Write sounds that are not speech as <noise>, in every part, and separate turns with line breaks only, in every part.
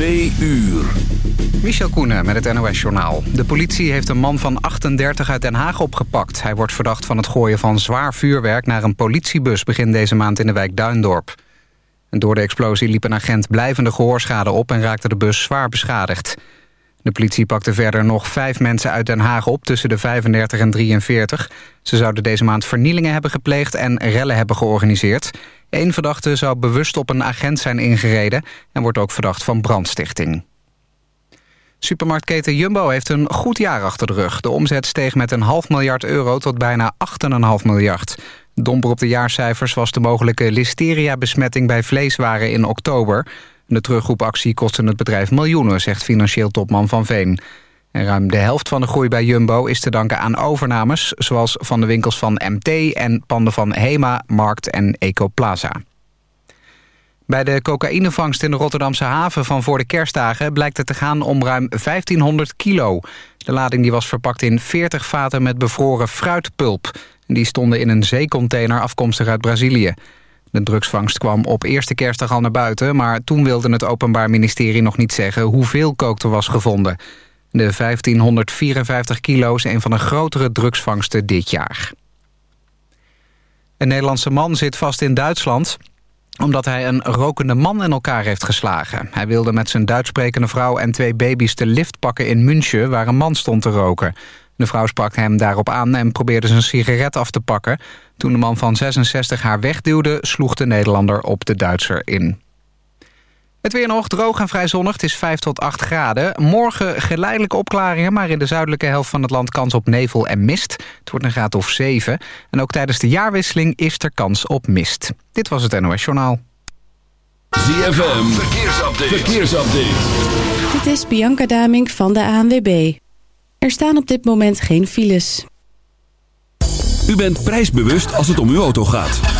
Twee uur.
Michel Koenen met het NOS-journaal. De politie heeft een man van 38 uit Den Haag opgepakt. Hij wordt verdacht van het gooien van zwaar vuurwerk... naar een politiebus begin deze maand in de wijk Duindorp. Door de explosie liep een agent blijvende gehoorschade op... en raakte de bus zwaar beschadigd. De politie pakte verder nog vijf mensen uit Den Haag op... tussen de 35 en 43. Ze zouden deze maand vernielingen hebben gepleegd... en rellen hebben georganiseerd. Eén verdachte zou bewust op een agent zijn ingereden... en wordt ook verdacht van brandstichting. Supermarktketen Jumbo heeft een goed jaar achter de rug. De omzet steeg met een half miljard euro tot bijna 8,5 miljard. Domper op de jaarcijfers was de mogelijke listeria-besmetting bij vleeswaren in oktober. De terugroepactie kostte het bedrijf miljoenen, zegt financieel topman Van Veen. Ruim de helft van de groei bij Jumbo is te danken aan overnames... zoals van de winkels van MT en panden van Hema, Markt en Ecoplaza. Bij de cocaïnevangst in de Rotterdamse haven van voor de kerstdagen... blijkt het te gaan om ruim 1500 kilo. De lading die was verpakt in 40 vaten met bevroren fruitpulp. Die stonden in een zeecontainer afkomstig uit Brazilië. De drugsvangst kwam op eerste kerstdag al naar buiten... maar toen wilde het Openbaar Ministerie nog niet zeggen hoeveel kook er was gevonden. De 1554 kilo is een van de grotere drugsvangsten dit jaar. Een Nederlandse man zit vast in Duitsland omdat hij een rokende man in elkaar heeft geslagen. Hij wilde met zijn Duitssprekende vrouw en twee baby's de lift pakken in München... waar een man stond te roken. De vrouw sprak hem daarop aan en probeerde zijn sigaret af te pakken. Toen de man van 66 haar wegduwde, sloeg de Nederlander op de Duitser in. Het weer nog droog en vrij zonnig. Het is 5 tot 8 graden. Morgen geleidelijke opklaringen, maar in de zuidelijke helft van het land kans op nevel en mist. Het wordt een graad of 7. En ook tijdens de jaarwisseling is er kans op mist. Dit was het NOS Journaal.
ZFM, verkeersupdate. verkeersupdate.
Dit is Bianca Damink van de ANWB. Er staan op dit moment geen files.
U bent prijsbewust als het om uw auto gaat.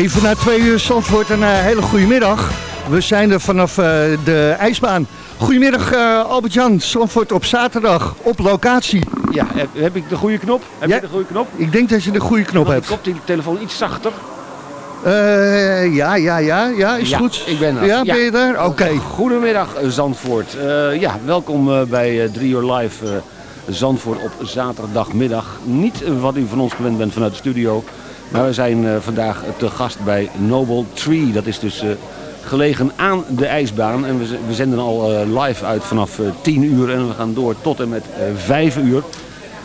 Even na twee uur Zandvoort, een uh, hele goede middag. We zijn er vanaf uh, de ijsbaan. Goedemiddag uh, Albert-Jan, Zandvoort op zaterdag, op locatie.
Ja, heb, heb, ik de goede knop? Heb
ja,
je de goede knop?
Ik denk dat je de goede knop hebt.
Op die telefoon iets zachter.
Uh, ja, ja, ja, ja, is
ja,
goed.
ik ben er.
Ja, ben je daar? Oké.
Okay. Goedemiddag Zandvoort. Ja, welkom bij 3 uur live Zandvoort op zaterdagmiddag. Niet wat u van ons gewend bent vanuit de studio. Maar we zijn uh, vandaag te gast bij Noble Tree. Dat is dus uh, gelegen aan de ijsbaan. En we, zenden al uh, live uit vanaf 10 uur. En we gaan door tot en met 5 uur.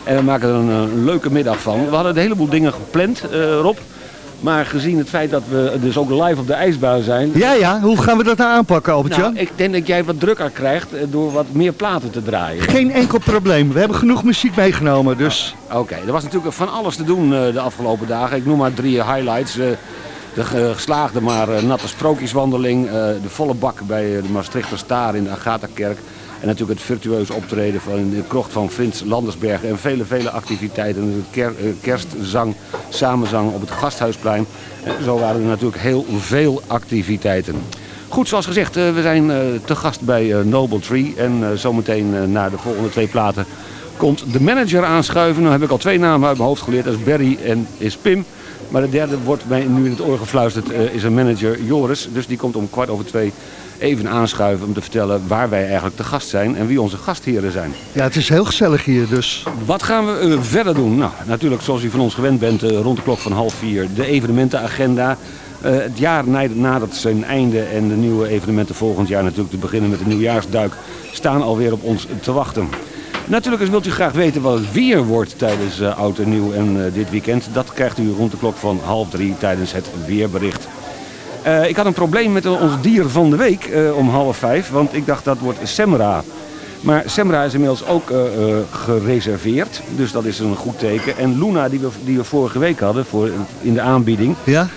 En we maken er een, leuke middag van. We hadden een heleboel dingen gepland, Rob. Maar gezien het feit dat we dus ook live op de ijsbaan zijn...
Ja, ja. Hoe gaan we dat nou aanpakken, Albertje?
Nou, ik denk dat jij wat drukker krijgt door wat meer platen te draaien.
Geen enkel probleem. We hebben genoeg muziek meegenomen, dus...
Oké, okay. er was natuurlijk van alles te doen uh, de afgelopen dagen. Ik noem maar drie highlights. Uh, de geslaagde maar natte sprookjeswandeling. de volle bak bij de Maastrichter Staar in de Agatha-kerk. En natuurlijk het virtueus optreden van de krocht van Frits Landersberg. En vele, vele activiteiten. Ker, kerstzang, samenzang op het Gasthuisplein. En zo waren er natuurlijk heel veel activiteiten. Goed, zoals gezegd, we zijn te gast bij Noble Tree. En zometeen na de volgende twee platen komt de manager aanschuiven. Nu heb ik al twee namen uit mijn hoofd geleerd. Dat is Barry en is Pim. Maar de derde wordt mij nu in het oor gefluisterd, is een manager Joris. Dus die komt om kwart over twee even aanschuiven om te vertellen waar wij eigenlijk te gast zijn en wie onze gastheren zijn.
Ja, het is heel gezellig hier dus.
Wat gaan we uh, verder doen? Nou, natuurlijk zoals u van ons gewend bent, uh, rond de klok van half vier de evenementenagenda. Uh, het jaar nadert zijn einde en de nieuwe evenementen volgend jaar natuurlijk te beginnen met de nieuwjaarsduik staan alweer op ons te wachten. Natuurlijk wilt u graag weten wat het weer wordt tijdens Oud en Nieuw en dit weekend. Dat krijgt u rond de klok van half drie tijdens het weerbericht. Uh, ik had een probleem met ons dier van de week om half vijf, want ik dacht dat wordt Semra. Maar Semra is inmiddels ook gereserveerd, dus dat is een goed teken. En Luna, die we, die we vorige week hadden voor, in de aanbieding,
ja?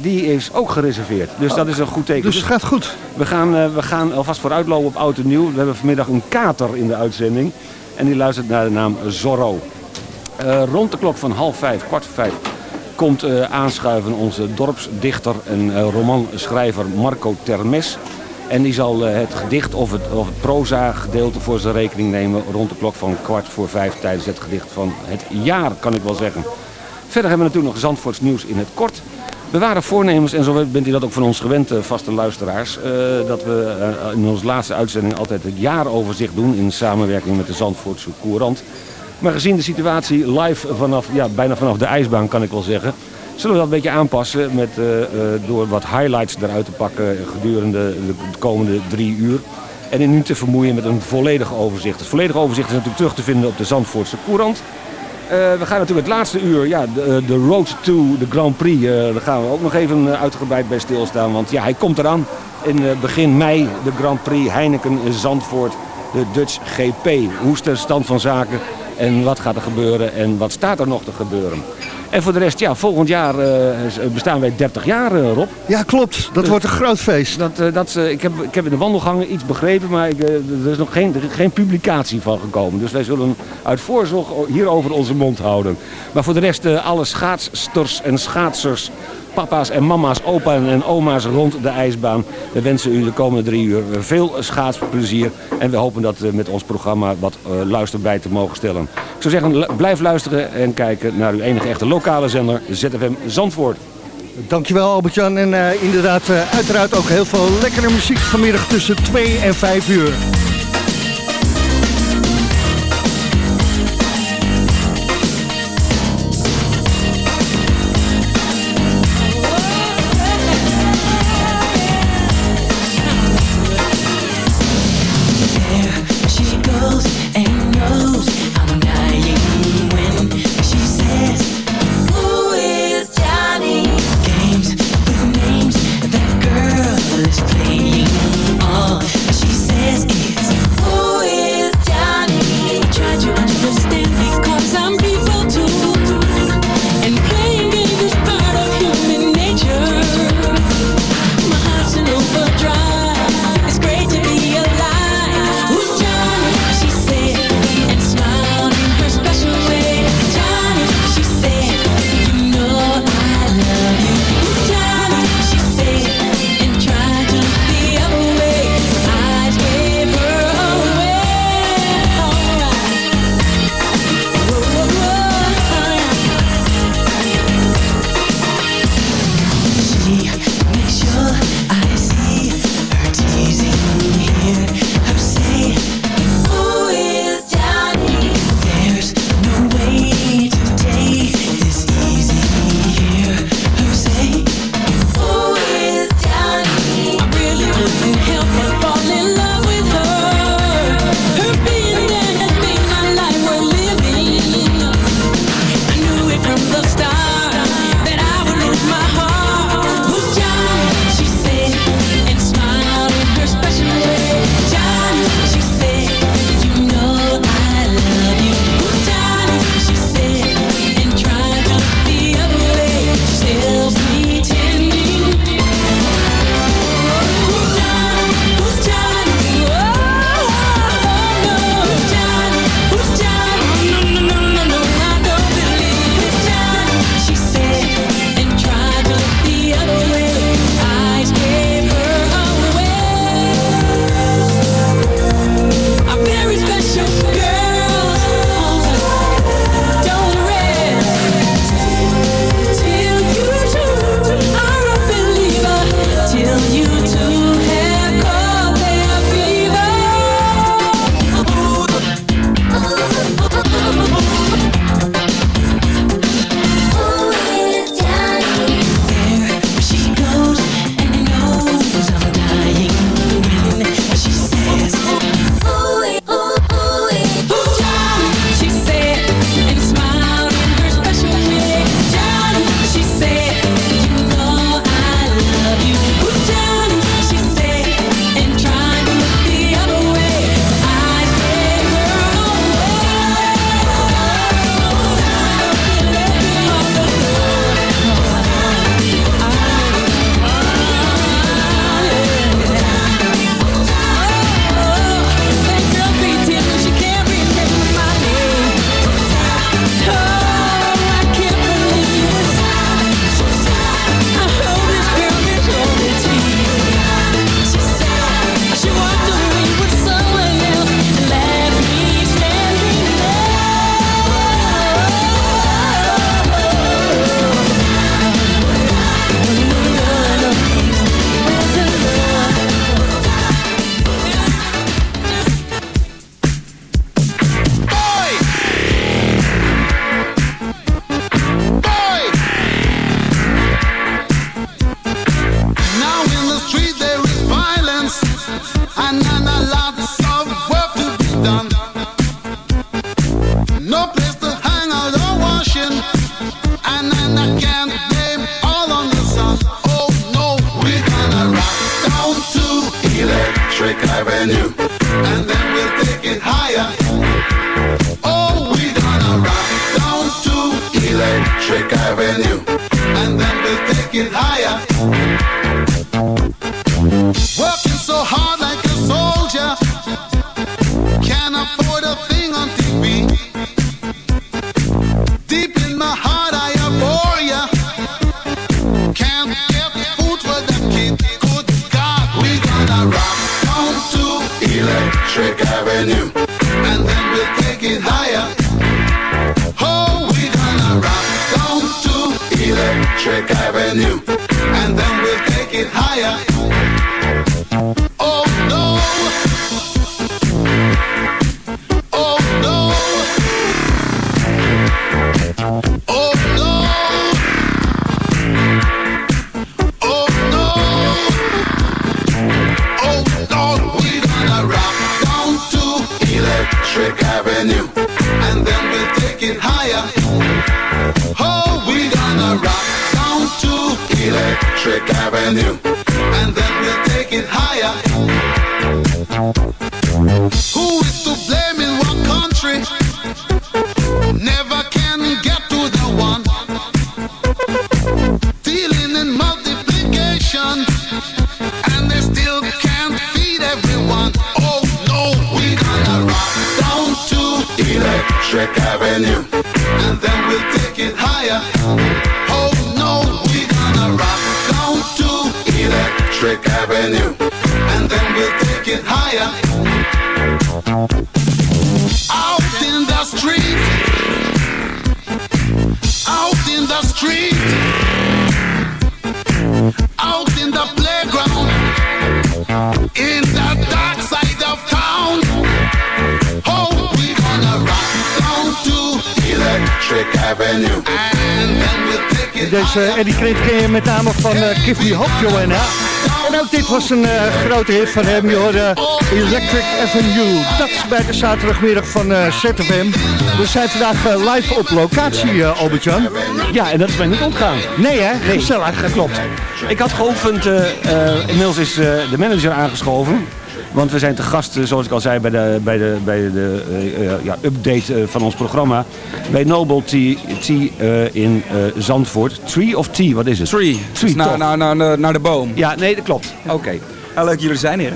die is ook gereserveerd. Dus oh, dat is een goed teken.
Dus het gaat goed.
We gaan, we gaan alvast vooruitlopen op Oud en Nieuw. We hebben vanmiddag een kater in de uitzending. En die luistert naar de naam Zorro. Rond de klok van half vijf, kwart voor vijf, komt uh, aanschuiven onze dorpsdichter en uh, romanschrijver Marco Termes. En die zal het gedicht of het, of het proza gedeelte voor zijn rekening nemen rond de klok van kwart voor vijf tijdens het gedicht van het jaar, kan ik wel zeggen. Verder hebben we natuurlijk nog Zandvoorts nieuws in het kort. We waren voornemens, en zo bent u dat ook van ons gewend, vaste luisteraars... Dat we in onze laatste uitzending altijd het jaaroverzicht doen... in samenwerking met de Zandvoortse Courant. Maar gezien de situatie live vanaf, ja, bijna vanaf de ijsbaan kan ik wel zeggen... zullen we dat een beetje aanpassen met, uh, door wat highlights eruit te pakken gedurende de komende drie uur. En in nu te vermoeien met een volledig overzicht. Het volledige overzicht is natuurlijk terug te vinden op de Zandvoortse Courant... Uh, we gaan natuurlijk het laatste uur, ja, de, de Road to the Grand Prix, daar gaan we ook nog even uitgebreid bij stilstaan. Want ja, hij komt eraan in begin mei, de Grand Prix Heineken Zandvoort, de Dutch GP. Hoe is de stand van zaken en wat gaat er gebeuren en wat staat er nog te gebeuren? En voor de rest, ja, volgend jaar bestaan wij 30 jaar, Rob.
Ja, klopt. Dat wordt een groot feest.
Dat, dat, ik, heb, ik heb in de wandelgangen iets begrepen, maar ik, er is nog geen, geen publicatie van gekomen. Dus wij zullen uit voorzorg hierover onze mond houden. Maar voor de rest, alle schaatsters en schaatsers, papa's en mama's, opa's en oma's rond de ijsbaan. We wensen u de komende drie uur veel schaatsplezier. En we hopen dat met ons programma wat luister bij te mogen stellen. Ik zou zeggen, blijf luisteren en kijken naar uw enige echte lokale zender ZFM Zandvoort.
Dankjewel Albert-Jan. En uh, inderdaad, uiteraard ook heel veel lekkere muziek vanmiddag tussen 2 en 5 uur.
It
Deze Eddie Krent ken je met name van uh, Give Me Hope, Joanna. En ook dit was een uh, grote hit van hem, je hoorde Electric Avenue. Dat is bij de zaterdagmiddag van ZFM. We zijn vandaag live op locatie, Albert-Jan.
Ja, en dat is mij niet ontgaan.
Nee hè,
Nee,
gezellig.
dat klopt. Ik had geoefend, eh, eh, inmiddels is eh, de manager aangeschoven. Want we zijn te gast, eh, zoals ik al zei, bij de, bij de, bij de eh, eh, ja, update van ons programma. Bij Noble Tea, tea in Zandvoort. Tree of Tea, wat is het?
Tree.
Tree,
naar, naar, naar, naar de boom.
Ja, nee, dat klopt.
Oké. Ja, leuk jullie zijn hier.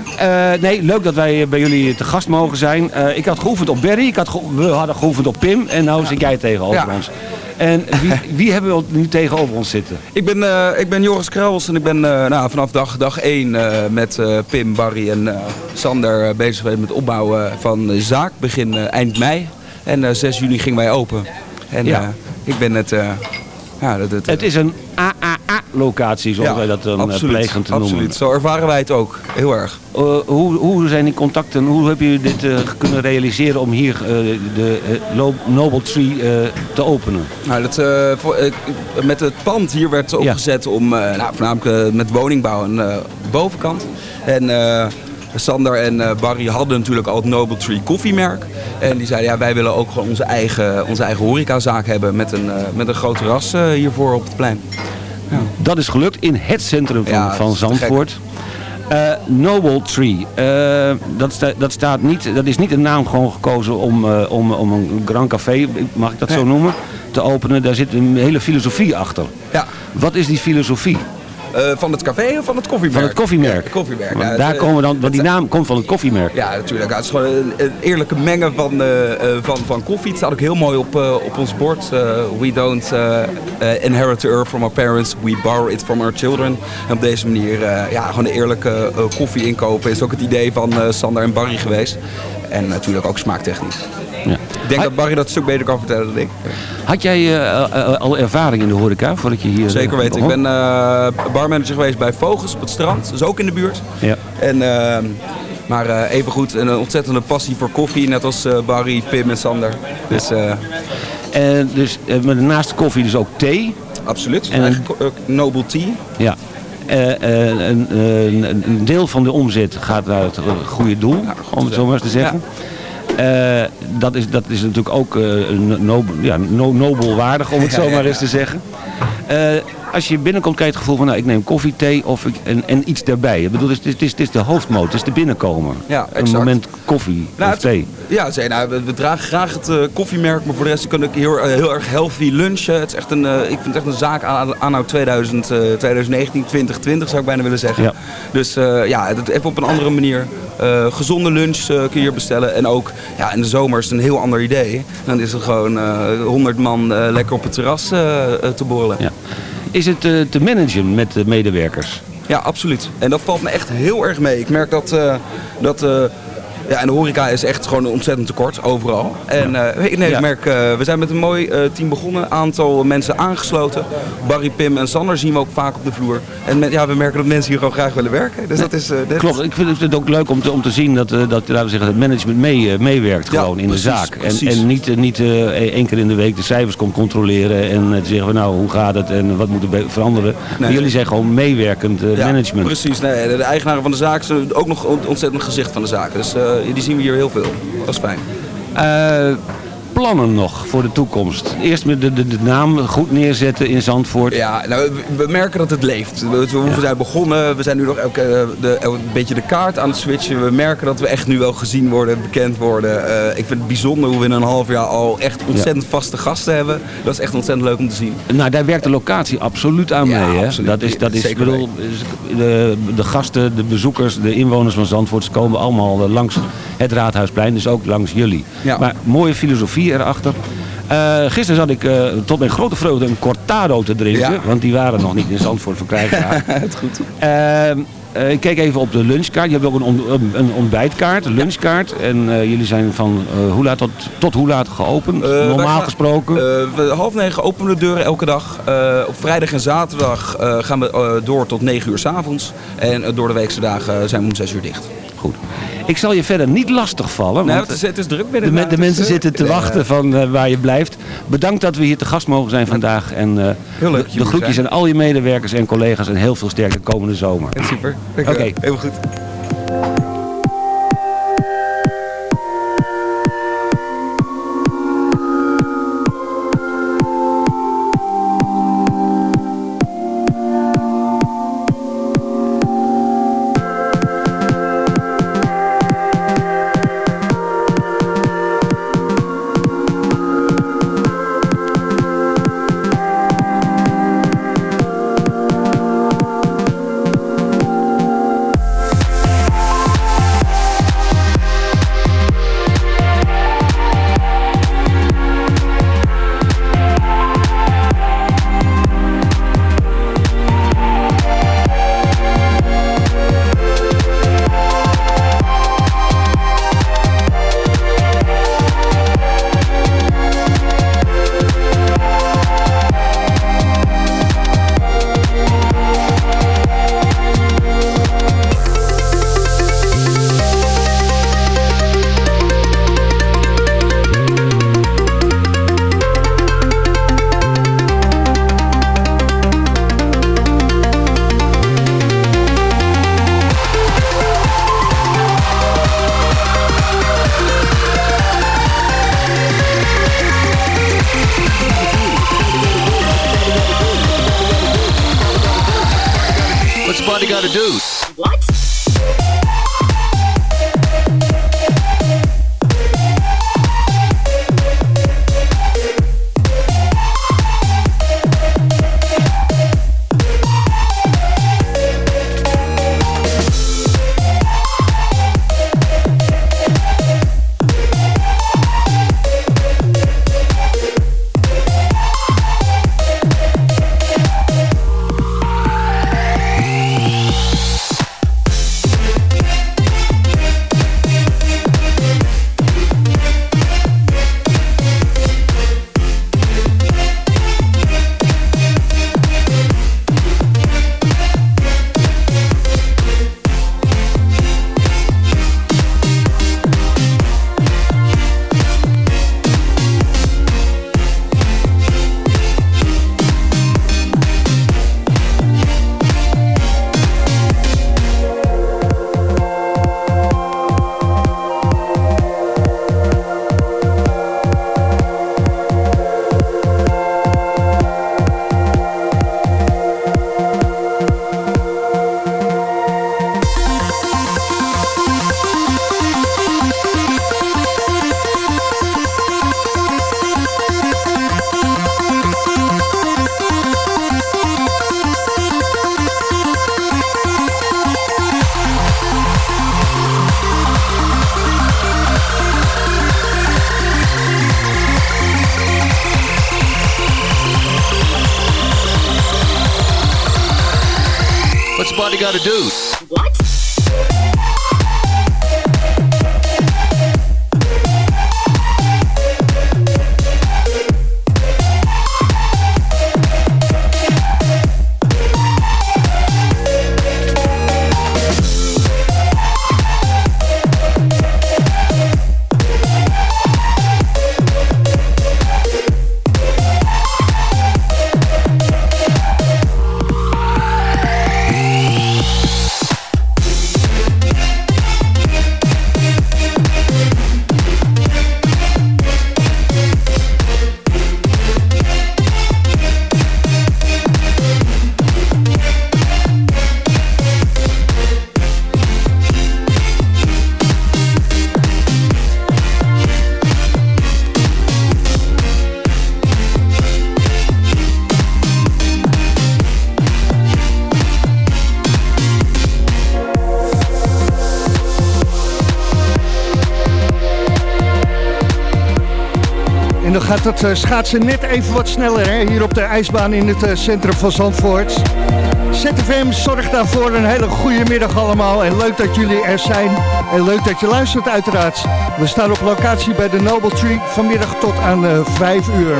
Nee, leuk dat wij bij jullie te gast mogen zijn. Ik had geoefend op Barry, ik had we hadden geoefend op Pim en nou zit jij tegenover
Ja.
ons. En wie, wie hebben we nu tegenover ons zitten?
Ik ben, eh, ik ben Joris Kruils en ik ben eh, nou, vanaf dag, dag 1 eh, met eh, Pim, Barry en eh, Sander bezig geweest met het opbouwen van de zaak. Begin eind mei. En eh 6 juni gingen wij open. En
Ja.
eh, ik ben het... eh, ja, dat, dat,
Het is een AAA-locatie, zoals wij dat dan eh,
absoluut,
plegen te noemen.
absoluut. Zo ervaren wij het ook. Heel erg.
Eh, hoe, hoe zijn die contacten, hoe hebben jullie dit eh, kunnen realiseren om hier de Noble Tree te openen?
Nou, dat, voor, met het pand hier werd opgezet om nou, voornamelijk met woningbouw aan de bovenkant. En Sander en Barry hadden natuurlijk al het Noble Tree koffiemerk. En die zeiden ja, wij willen ook gewoon onze eigen, onze eigen horecazaak hebben met een, met een groot terras hiervoor op het plein.
Dat is gelukt in het centrum van,
Ja,
van Zandvoort. Eh, Noble Tree, eh, dat, sta- dat, staat niet, dat is niet een naam gewoon gekozen om, eh, om, om een Grand Café, mag ik dat zo noemen, te openen. Daar zit een hele filosofie achter.
Ja.
Wat is die filosofie?
Eh, van het café of van het koffiemerk?
Van het koffiemerk.
Ja, koffiemerk.
Want
Ja,
daar
het,
komen we dan, want die naam komt van het koffiemerk.
Ja, natuurlijk. Het is gewoon een, een eerlijke mengen van, eh, eh, van, van koffie. Het staat ook heel mooi op, eh, op ons bord. Eh, we don't eh, eh, inherit the earth from our parents. We borrow it from our children. En op deze manier eh, ja, gewoon een eerlijke eh, koffie inkopen is ook het idee van eh, Sander en Barry geweest. En natuurlijk ook smaaktechnisch.
Ja.
Ik denk dat Barry dat een stuk beter kan vertellen dan ik.
Had jij eh, eh, al ervaring in de horeca voordat je hier...
Zeker
eh,
weten. Ik ben eh, barmanager geweest bij Vogels op het strand. Dat is ook in de buurt.
Ja.
En, eh, maar eh evengoed een ontzettende passie voor koffie. Net als eh, Barry, Pim en Sander. Dus eh,
En dus eh, met naast de koffie dus ook thee.
absoluut.
En-
En Noble Tea.
Ja. Eh, eh, een, deel van de omzet gaat naar het eh, goede doel, om het zo maar eens te zeggen. Eh, dat, is, dat is natuurlijk ook eh, ja, no, nobel waardig, om het zo maar eens te zeggen. Als je binnenkomt krijg je het gevoel van... nou, ik neem koffie, thee of ik, en, en iets daarbij. Ik bedoel, het is, het is, het is de hoofdmoot, het is de binnenkomen.
Ja,
Een
exact.
moment koffie
Nou,
of
het-
thee.
Ja, zei, nou, we, dragen graag het eh, koffiemerk, maar voor de rest kan ik heel, eh, heel erg healthy lunchen. Het is echt een, eh, ik vind het echt een zaak aan, anno 2000, eh, 2019, 2020 zou ik bijna willen zeggen.
Ja.
Dus ja, het, even op een andere manier. Gezonde lunch kun je hier bestellen. En ook ja, in de zomer is het een heel ander idee. Dan is het gewoon 100 man lekker op het terras te borrelen.
Ja. Is het eh, te managen met de medewerkers?
Ja, absoluut. En dat valt me echt heel erg mee. Ik merk dat, eh, dat eh, ja, en de horeca is echt gewoon een ontzettend tekort, overal. En eh, nee,
Ja.
ik merk, eh, we zijn met een mooi eh, team begonnen, aantal mensen aangesloten. Barry, Pim en Sander zien we ook vaak op de vloer. En ja, we merken dat mensen hier gewoon graag willen werken. Dus dat is... eh,
Klopt, ik vind het ook leuk om te, om te zien dat, eh, dat laten we zeggen, het management mee, eh, meewerkt
Ja,
gewoon in
precies,
de zaak. En,
precies.
en niet, eh, niet eh, één keer in de week de cijfers komt controleren en eh, zeggen van nou hoe gaat het en wat moet er be- veranderen. Jullie zijn gewoon meewerkend eh,
Ja,
management.
Precies, nee, de, eigenaren van de zaak zijn ook nog ontzettend gezicht van de zaak. Dus eh, die zien we hier heel veel. Dat is fijn.
Plannen nog voor de toekomst? Eerst met de, de, de naam goed neerzetten in Zandvoort.
Ja, nou, we, merken dat het leeft. We, we zijn begonnen, we zijn nu nog elke, eh, de, een beetje de kaart aan het switchen. We merken dat we echt nu wel gezien worden, bekend worden. Eh, ik vind het bijzonder hoe we in een half jaar al echt ontzettend vaste gasten hebben. Dat is echt ontzettend leuk om te zien.
Nou, daar werkt de locatie absoluut aan
Ja,
mee. Hè?
absoluut.
Dat is, dat is,
Zeker
bedoel, de, de gasten, de bezoekers, de inwoners van Zandvoort ze komen allemaal eh, langs het Raadhuisplein, dus ook langs jullie.
Ja.
Maar mooie filosofie erachter. Eh, gisteren zat ik eh, tot mijn grote vreugde een cortado te drinken,
Ja.
want die waren nog niet in Zandvoort verkrijgbaar. <laughs>
het goed.
Ehm, eh, ik keek even op de lunchkaart. Je hebt ook een, on- een- ontbijtkaart, een lunchkaart. En jullie zijn van hoe laat tot, tot hoe laat geopend? Normaal
gaan-
gesproken.
We, half negen openen de deuren elke dag. Op vrijdag en zaterdag gaan we door tot negen uur s avonds. En door de weekse dagen zijn we om zes uur dicht.
Goed. Ik zal je verder niet lastig vallen.
Het, is, het is druk
de,
binnen.
de mensen zitten te
Ja.
wachten van eh, waar je blijft. Bedankt dat we hier te gast mogen zijn vandaag. En eh,
Heel leuk
de, groetjes aan al je medewerkers en collega's. En heel veel sterkte komende zomer.
Super.
Oké.
Heel goed.
Het eh, schaatsen net even wat sneller hè? hier op de ijsbaan in het eh, centrum van Zandvoort. ZFM zorgt daarvoor een hele goede middag allemaal. En leuk dat jullie er zijn. En leuk dat je luistert uiteraard. We staan op locatie bij de Noble Tree vanmiddag tot aan uh, 5 uur.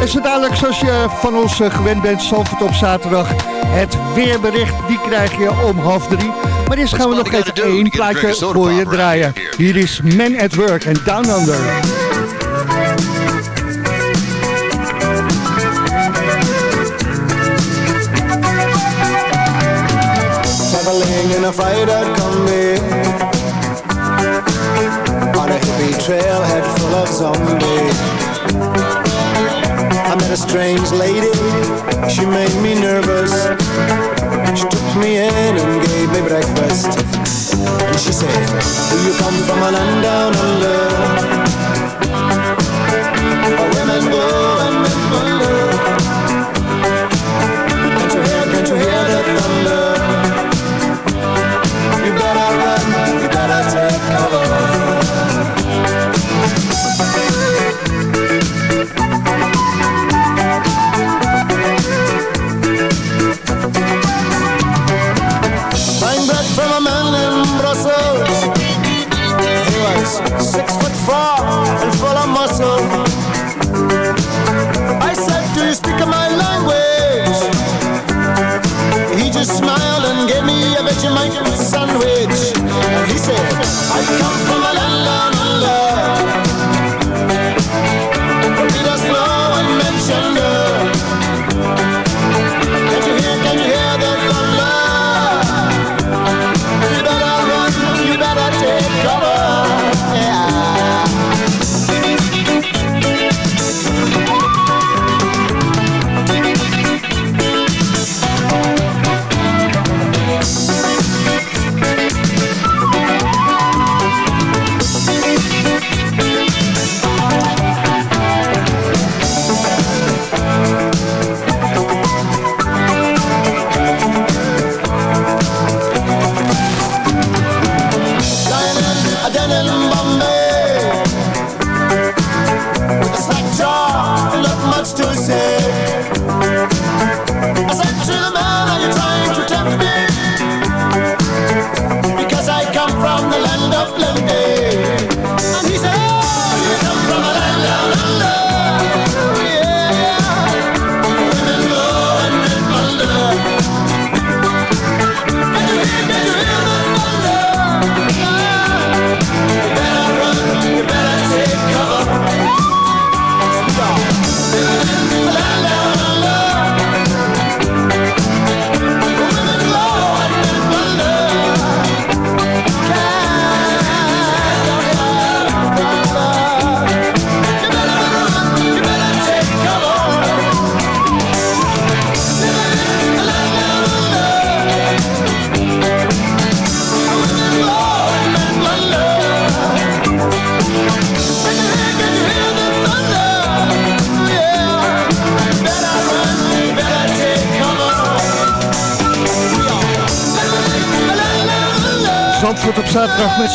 En zo dadelijk, zoals je van ons uh, gewend bent, Zandvoort op zaterdag. Het weerbericht, die krijg je om half drie. Maar eerst gaan we nog even één plaatje voor je draaien. Hier is Man at Work en Down Under.
Traveling in a freighter combi on a hippie trailhead full of zombies. I met a strange lady, she made me nervous. She took me in and gave me breakfast. And she said, Do you come from a land down under?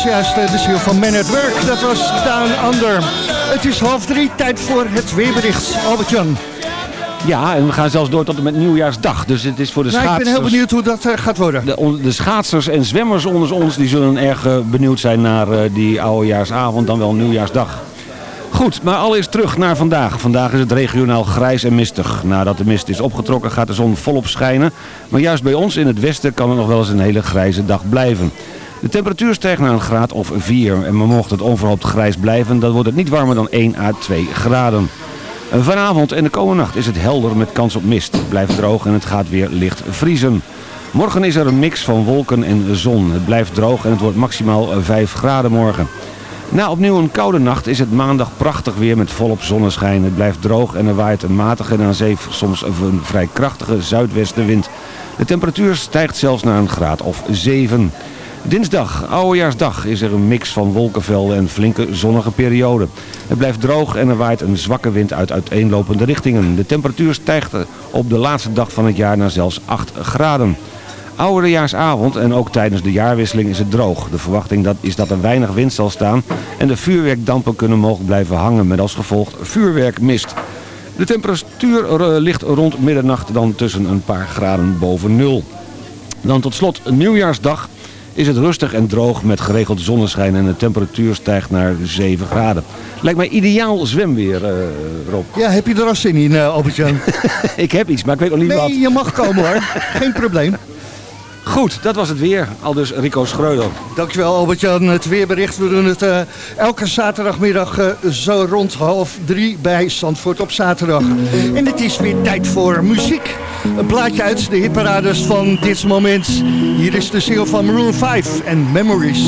Zojuist eh, de ziel van Man at Work. Dat was Down Under. Het is half drie, tijd voor het weerbericht. Albert-Jan.
Ja, en we gaan zelfs door tot en met nieuwjaarsdag. Dus het is voor de
Nou, ik
schaatsers...
ben heel benieuwd hoe dat eh, gaat worden.
De, de schaatsers en zwemmers onder ons die zullen erg eh, benieuwd zijn naar die oudejaarsavond, dan wel nieuwjaarsdag. Goed, maar allereerst terug naar vandaag. Vandaag is het regionaal grijs en mistig. Nadat de mist is opgetrokken gaat de zon volop schijnen. Maar juist bij ons in het westen kan het nog wel eens een hele grijze dag blijven. De temperatuur stijgt naar een graad of 4. En mocht het onverhoopt grijs blijven, dan wordt het niet warmer dan 1 à 2 graden. Vanavond en de komende nacht is het helder met kans op mist. Blijft droog en het gaat weer licht vriezen. Morgen is er een mix van wolken en zon. Het blijft droog en het wordt maximaal 5 graden morgen. Na opnieuw een koude nacht is het maandag prachtig weer met volop zonneschijn. Het blijft droog en er waait een matige en aan zee soms een vrij krachtige zuidwestenwind. De temperatuur stijgt zelfs naar een graad of 7. Dinsdag, oudejaarsdag, is er een mix van wolkenvelden en flinke zonnige perioden. Het blijft droog en er waait een zwakke wind uit uiteenlopende richtingen. De temperatuur stijgt op de laatste dag van het jaar naar zelfs 8 graden. Oudejaarsavond en ook tijdens de jaarwisseling is het droog. De verwachting is dat er weinig wind zal staan en de vuurwerkdampen kunnen mogelijk blijven hangen met als gevolg vuurwerkmist. De temperatuur eh, ligt rond middernacht dan tussen een paar graden boven nul. Dan tot slot nieuwjaarsdag is het rustig en droog met geregeld zonneschijn en de temperatuur stijgt naar 7 graden. Lijkt mij ideaal zwemweer, eh Rob.
Ja, heb je er al zin in, uh, Albert-Jan? <laughs>
Ik heb iets, maar ik weet nog niet wat.
Nee, je mag komen hoor. <laughs> Geen probleem.
Goed, dat was het weer. Al dus Rico Schreuder.
Dankjewel Albert-Jan. Het weerbericht. We doen het eh, elke zaterdagmiddag eh, zo rond half drie bij Zandvoort op zaterdag. En het is weer tijd voor muziek. Een plaatje uit de hitparades van dit moment. Hier is de single van Maroon 5 en Memories.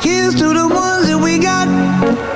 Here's to the ones that we got.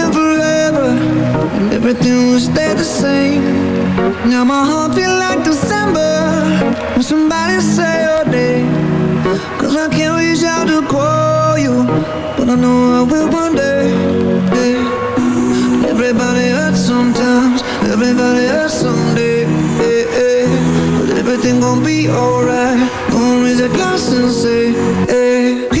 everything would stay the same. Now my heart feel like December when somebody say your name. Cause I can't reach out to call you, but I know I will one day. Everybody hurts sometimes, everybody hurts someday. yeah. But everything gon' be alright. Gonna raise a glass and say, hey.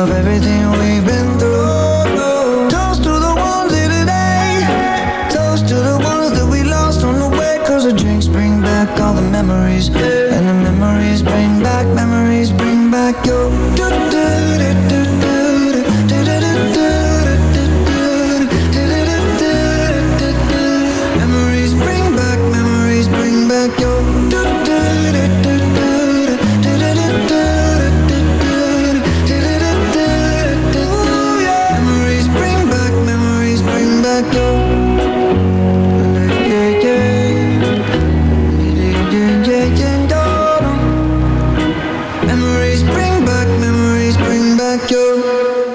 Of everything we've been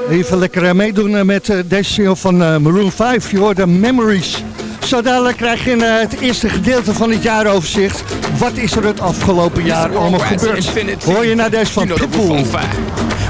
Even lekker eh, meedoen eh, met eh, deze single van eh, Maroon 5. Je hoort de Memories. Zo dadelijk krijg je in het eerste gedeelte van het jaaroverzicht. Wat is er het afgelopen jaar allemaal gebeurd? Hoor je naar deze van Pitbull.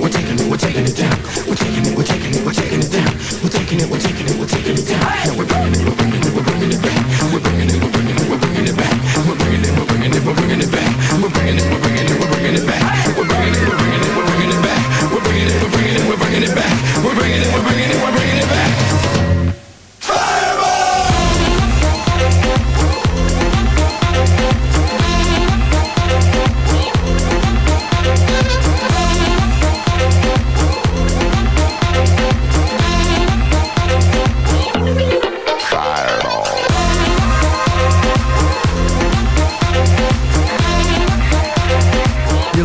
we're taking it, we're taking it down. We're taking it, we're taking it, we're taking it down. We're taking it, we're taking it, we're taking it down. Now we're bringing it, we're bringing it, we're bringing it back. We're bringing it, we're bringing it, we're bringing it back. We're bringing it, we're bringing it, we're bringing it back. We're bringing it,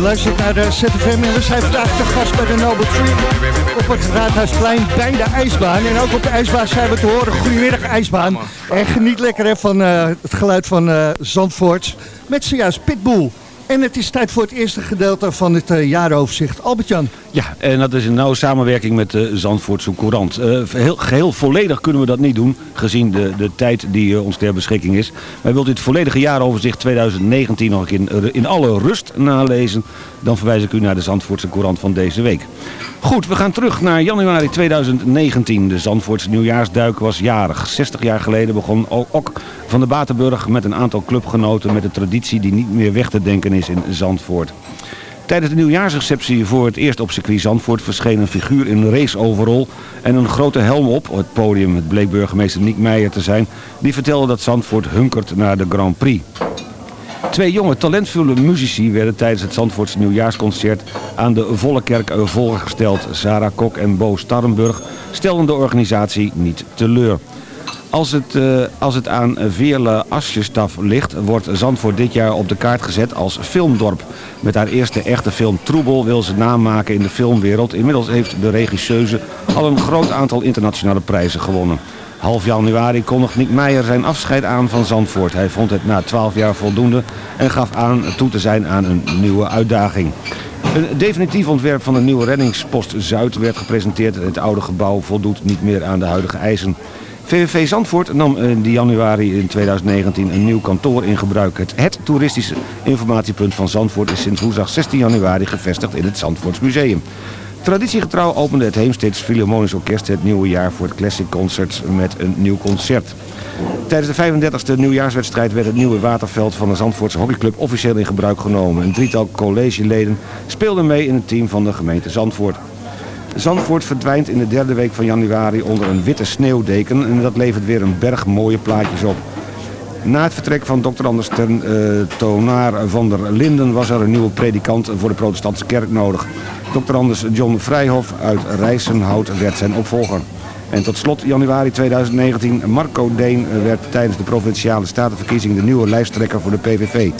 luistert naar de ZFM en we zijn vandaag te gast bij de Noble Tree op het Raadhuisplein bij de ijsbaan. En ook op de ijsbaan zijn we te horen. Goedemiddag ijsbaan. En geniet lekker hè, van eh, het geluid van eh Zandvoort met zojuist Pitbull. En het is tijd voor het eerste gedeelte van het eh, jaaroverzicht. Albert-Jan.
Ja, en dat is in nauwe samenwerking met de Zandvoortse Courant. Eh, heel, geheel volledig kunnen we dat niet doen, gezien de, de tijd die eh, ons ter beschikking is. Maar wilt u het volledige jaaroverzicht 2019 nog een in, in alle rust nalezen... dan verwijs ik u naar de Zandvoortse Courant van deze week. Goed, we gaan terug naar januari 2019. De Zandvoortse nieuwjaarsduik was jarig. 60 jaar geleden begon Ok van de Batenburg met een aantal clubgenoten... met een traditie die niet meer weg te denken is in Zandvoort. Tijdens de nieuwjaarsreceptie voor het eerst op circuit Zandvoort verscheen een figuur in een raceoverall en een grote helm op het podium. Het bleek burgemeester Niek Meijer te zijn, die vertelde dat Zandvoort hunkert naar de Grand Prix. Twee jonge talentvolle muzici werden tijdens het Zandvoortse nieuwjaarsconcert aan de volle kerk voorgesteld. Sarah Kok en Bo Starrenburg stelden de organisatie niet teleur. Als het, eh, als het aan vele asjestaf ligt, wordt Zandvoort dit jaar op de kaart gezet als filmdorp. Met haar eerste echte film Troebel wil ze namaken in de filmwereld. Inmiddels heeft de regisseuse al een groot aantal internationale prijzen gewonnen. Half januari kondigt Nick Meijer zijn afscheid aan van Zandvoort. Hij vond het na 12 jaar voldoende en gaf aan toe te zijn aan een nieuwe uitdaging. Een definitief ontwerp van de nieuwe reddingspost Zuid werd gepresenteerd. Het oude gebouw voldoet niet meer aan de huidige eisen. VVV Zandvoort nam in januari in 2019 een nieuw kantoor in gebruik. Het, het toeristische informatiepunt van Zandvoort is sinds woensdag 16 januari gevestigd in het Zandvoorts Museum. Traditiegetrouw opende het Heemsteeds Philharmonisch Orkest het nieuwe jaar voor het Classic Concert met een nieuw concert. Tijdens de 35e nieuwjaarswedstrijd werd het nieuwe waterveld van de Zandvoortse hockeyclub officieel in gebruik genomen. Een drietal collegeleden speelden mee in het team van de gemeente Zandvoort. Zandvoort verdwijnt in de derde week van januari onder een witte sneeuwdeken en dat levert weer een berg mooie plaatjes op. Na het vertrek van Dr. Anders ten uh, Tonaar van der Linden was er een nieuwe predikant voor de protestantse kerk nodig. Dr. Anders John Vrijhof uit Rijsenhout werd zijn opvolger. En tot slot januari 2019, Marco Deen werd tijdens de provinciale statenverkiezing de nieuwe lijsttrekker voor de PVV.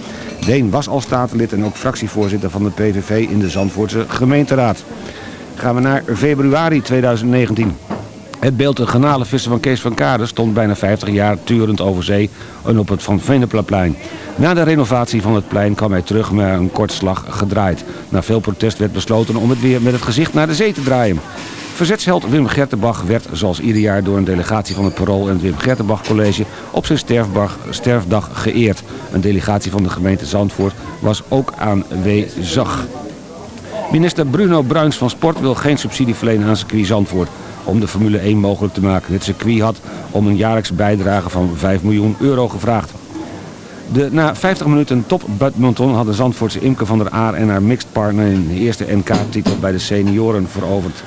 Deen was al statenlid en ook fractievoorzitter van de PVV in de Zandvoortse gemeenteraad. Gaan we naar februari 2019. Het beeld de garnalenvissen van Kees van Kade stond bijna 50 jaar turend over zee en op het Van Veneplaplein. Na de renovatie van het plein kwam hij terug met een kortslag gedraaid. Na veel protest werd besloten om het weer met het gezicht naar de zee te draaien. Verzetsheld Wim Gertenbach werd zoals ieder jaar door een delegatie van het Parool en het Wim Gertenbach College op zijn sterfdag geëerd. Een delegatie van de gemeente Zandvoort was ook aanwezig. Minister Bruno Bruins van Sport wil geen subsidie verlenen aan circuit Zandvoort om de Formule 1 mogelijk te maken. Het circuit had om een jaarlijks bijdrage van 5 miljoen euro gevraagd. De, na 50 minuten top badminton had de Zandvoortse Imke van der Aar en haar mixed partner in de eerste NK-titel bij de senioren veroverd.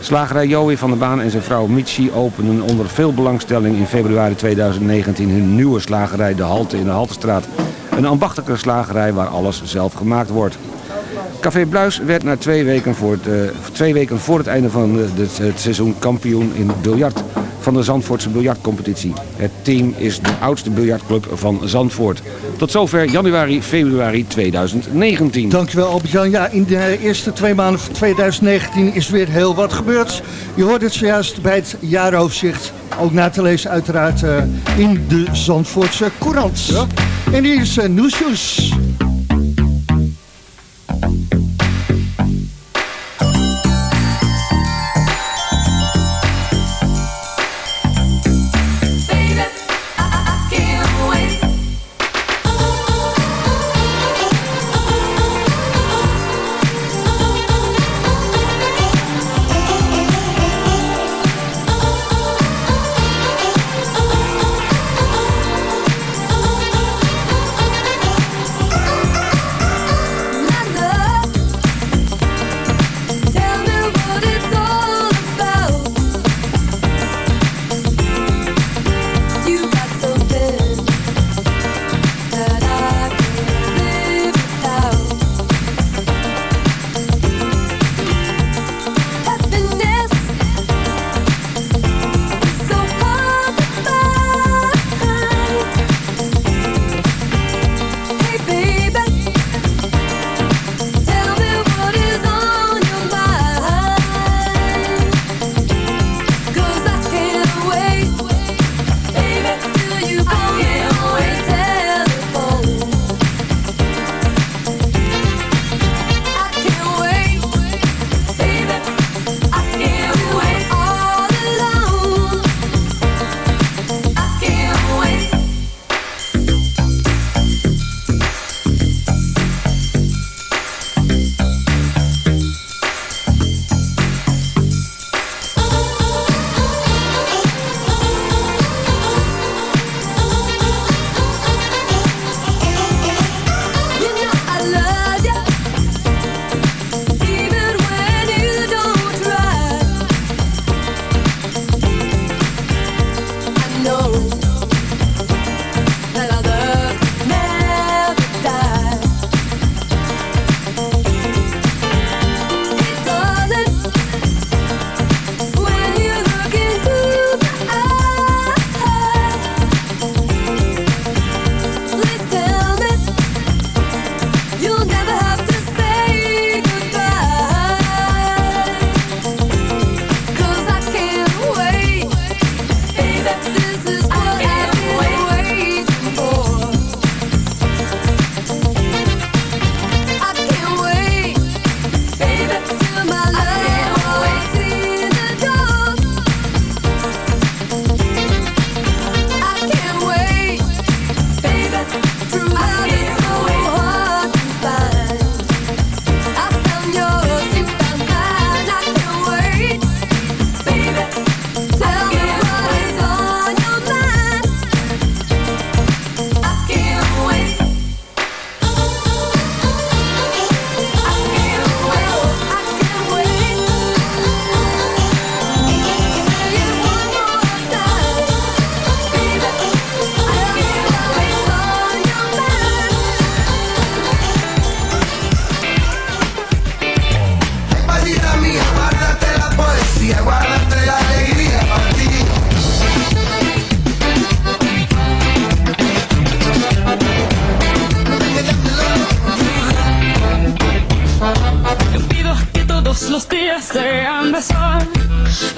Slagerij Joey van der Baan en zijn vrouw Michi openen onder veel belangstelling in februari 2019 hun nieuwe slagerij De Halte in de Haltestraat. Een ambachtelijke slagerij waar alles zelf gemaakt wordt. Café Bluis werd na twee weken voor het, uh, twee weken voor het einde van de, het seizoen kampioen in biljart van de Zandvoortse biljartcompetitie. Het team is de oudste biljartclub van Zandvoort. Tot zover januari, februari 2019.
Dankjewel Albert-Jan. Ja, in de eerste twee maanden van 2019 is weer heel wat gebeurd. Je hoort het zojuist bij het jaaroverzicht. Ook na te lezen uiteraard uh, in de Zandvoortse Courant. Ja. En hier is uh, Nieuwsjoes.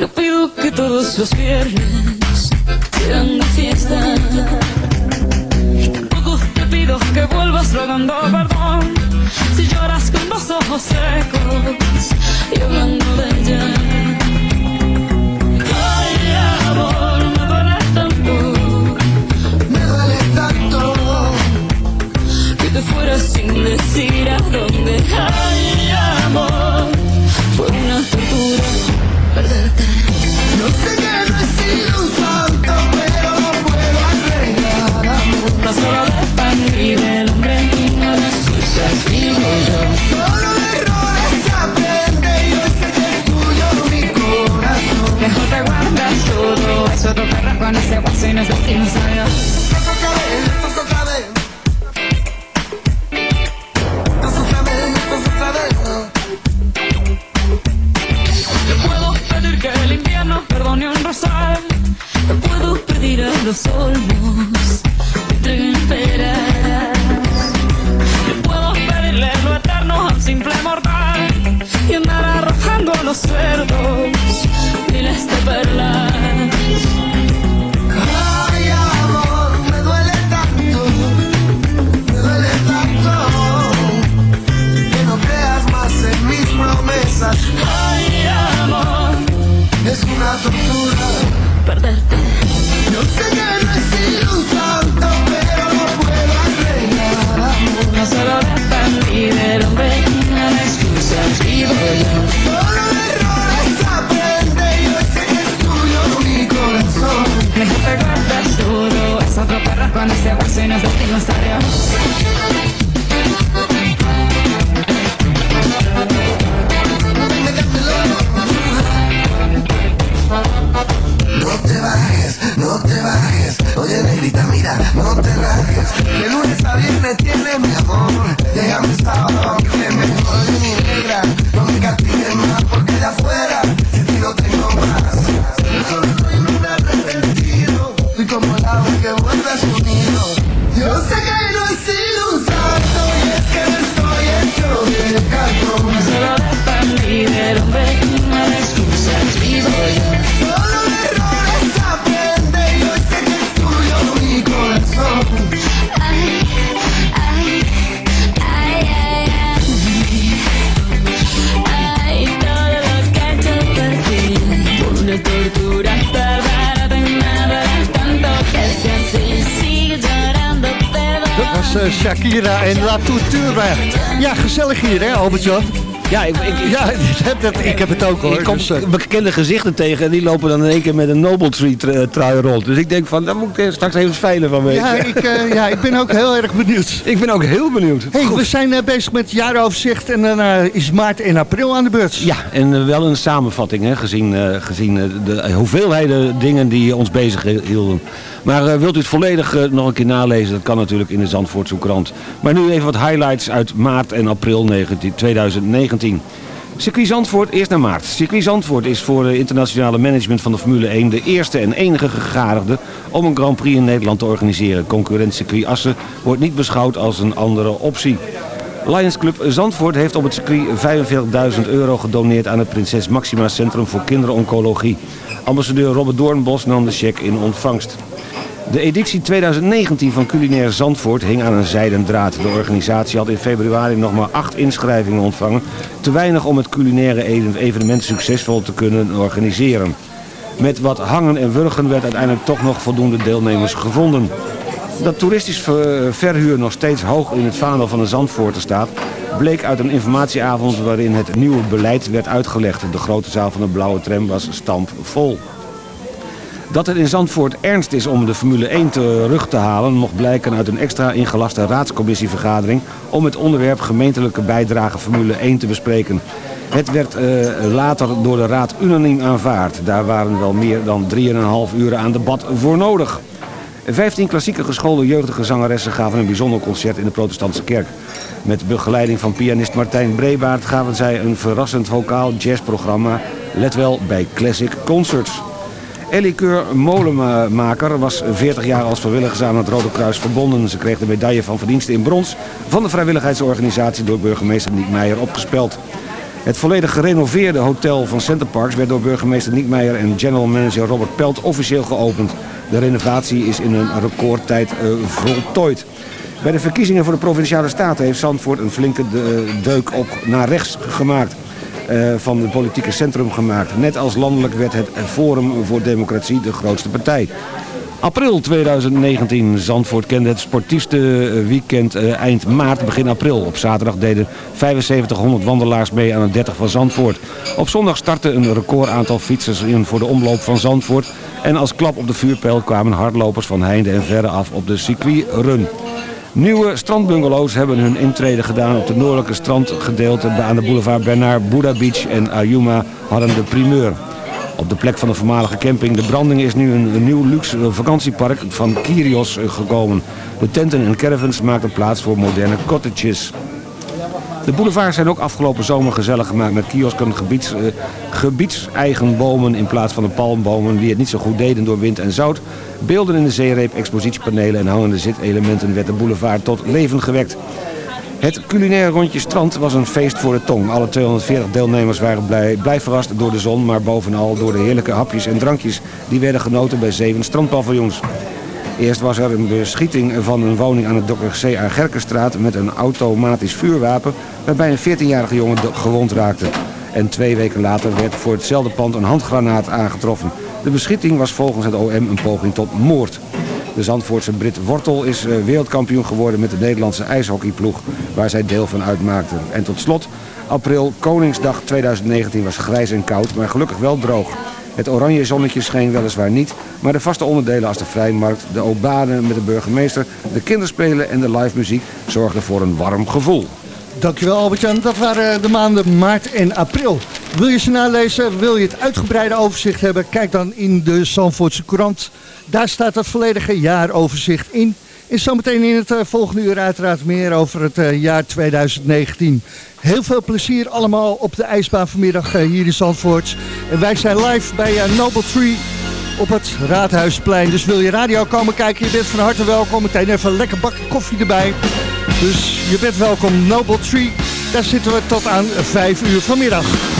Pido que todos los viernes sean de fiesta. Tampoco te pido que vuelvas rogando perdón si lloras con los ojos secos y hablando de ella. Ay, amor, me duele tanto, me duele tanto que te fueras sin decir a dónde. Ay, amor, fue una tortura perderte.
No sé que no he sido un santo, pero no puedo arreglar amor.
No solo de pan y del hombre, no las excusas vivo yo.
Solo de errores se aprende y yo sé que es tuyo mi corazón.
Mejor te guardas todo eso, tu perra con ese guaso y nos vestimos adiós. Ese hueso y nos.
No te bajes, no te bajes. Oye, negrita, mira, no te rajes. De lunes a viernes tiene mi amor. Déjame sábado,
eh, Shakira en La Touture. Ja, gezellig hier, hè, Albert-Jan?
Ja, ik, ik,
Ja, <laughs> dat, ik heb het ook, hoor.
ik kom
Dus, eh,
bekende gezichten tegen en die lopen dan in één keer met een Noble Tree tra- trui rond. Dus ik denk van, daar moet ik straks even veilen van weten.
ja, ik, eh, ja, ik ben ook heel erg benieuwd.
Ik ben ook heel benieuwd.
Hey,
Goed.
we zijn eh, bezig met het jaaroverzicht en dan eh, is maart en april aan de beurt.
Ja, en eh, wel een samenvatting, hè, gezien, eh, gezien eh, de hoeveelheden dingen die ons bezig hielden. Maar eh, wilt u het volledig eh, nog een keer nalezen, dat kan natuurlijk in de Zandvoortse krant. Maar nu even wat highlights uit maart en april 19, 2019. Circuit Zandvoort, eerst naar maart. Circuit Zandvoort is voor het internationale management van de Formule 1 de eerste en enige gegadigde om een Grand Prix in Nederland te organiseren. Concurrent circuit Assen wordt niet beschouwd als een andere optie. Lions Club Zandvoort heeft op het circuit 45.000 euro gedoneerd aan het Prinses Maxima Centrum voor Kinderoncologie. Ambassadeur Robert Doornbos nam de cheque in ontvangst. De editie 2019 van Culinair Zandvoort hing aan een zijden draad. De organisatie had in februari nog maar acht inschrijvingen ontvangen. Te weinig om het culinaire evenement succesvol te kunnen organiseren. Met wat hangen en wurgen werd uiteindelijk toch nog voldoende deelnemers gevonden. Dat toeristisch ver- verhuur nog steeds hoog in het vaandel van de Zandvoorter staat... bleek uit een informatieavond waarin het nieuwe beleid werd uitgelegd. De grote zaal van de blauwe tram was stampvol. Dat het in Zandvoort ernst is om de Formule 1 terug te halen... mocht blijken uit een extra ingelaste raadscommissievergadering... om het onderwerp gemeentelijke bijdrage Formule 1 te bespreken. Het werd eh, later door de raad unaniem aanvaard. Daar waren wel meer dan 3,5 uur aan debat voor nodig. 15 klassieke geschoolde jeugdige zangeressen gaven een bijzonder concert in de protestantse kerk. Met begeleiding van pianist Martijn Brebaert gaven zij een verrassend vocaal jazzprogramma. Let wel bij Classic Concerts. Ellie Keur Molenmaker was 40 jaar als vrijwilligers aan het Rode Kruis verbonden. Ze kreeg de medaille van verdiensten in brons van de vrijwilligheidsorganisatie door burgemeester Niek Meijer opgespeld. Het volledig gerenoveerde hotel van Center Parks werd door burgemeester Niek Meijer en general manager Robert Pelt officieel geopend. De renovatie is in een recordtijd uh, voltooid. Bij de verkiezingen voor de Provinciale Staten heeft Zandvoort een flinke deuk op naar rechts gemaakt. Uh, van het politieke centrum gemaakt. Net als landelijk werd het Forum voor Democratie de grootste partij. April 2019. Zandvoort kende het sportiefste weekend uh, eind maart, begin april. Op zaterdag deden 7500 wandelaars mee aan het 30 van Zandvoort. Op zondag startte een record aantal fietsers in voor de omloop van Zandvoort. En als klap op de vuurpijl kwamen hardlopers van heinde en verre af op de circuitrun. Nieuwe strandbungalows hebben hun intrede gedaan op de noordelijke strandgedeelte aan de boulevard Bernard, Buddha Beach en Ayuma hadden de primeur. Op de plek van de voormalige camping De Branding is nu een, nieuw luxe vakantiepark van Kyrios gekomen. De tenten en caravans maken plaats voor moderne cottages. De boulevards zijn ook afgelopen zomer gezellig gemaakt met kiosken gebieds, uh, gebiedseigen bomen in plaats van de palmbomen die het niet zo goed deden door wind en zout. Beelden in de zeereep, expositiepanelen en hangende zitelementen werd de boulevard tot leven gewekt. Het culinair rondje strand was een feest voor de tong. Alle 240 deelnemers waren blij, blij verrast door de zon... maar bovenal door de heerlijke hapjes en drankjes... die werden genoten bij zeven strandpaviljoens. Eerst was er een beschieting van een woning aan de Dr. C.A. Gerkenstraat... met een automatisch vuurwapen... waarbij een 14-jarige jongen gewond raakte. En twee weken later werd voor hetzelfde pand een handgranaat aangetroffen. De beschieting was volgens het OM een poging tot moord. De Zandvoortse Brit Wortel is eh, wereldkampioen geworden met de Nederlandse ijshockeyploeg waar zij deel van uitmaakte. En tot slot, april Koningsdag 2019 was grijs en koud, maar gelukkig wel droog. Het oranje zonnetje scheen weliswaar niet, maar de vaste onderdelen als de vrijmarkt, de obade met de burgemeester, de kinderspelen en de live muziek zorgden voor een warm gevoel.
Dankjewel Albert-Jan. Dat waren de maanden maart en april. Wil je ze nalezen? Wil je het uitgebreide overzicht hebben? Kijk dan in de Zandvoortse Courant. Daar staat het volledige jaaroverzicht in. En zometeen in het uh, volgende uur uiteraard meer over het uh, jaar 2019. Heel veel plezier allemaal op de ijsbaan vanmiddag hier in Zandvoort. En wij zijn live bij Noble Tree op het Raadhuisplein. Dus wil je radio komen kijken, je bent van harte welkom. Meteen even een lekker bakje koffie erbij. Dus je bent welkom, Noble Tree. Daar zitten we tot aan 5 uur vanmiddag.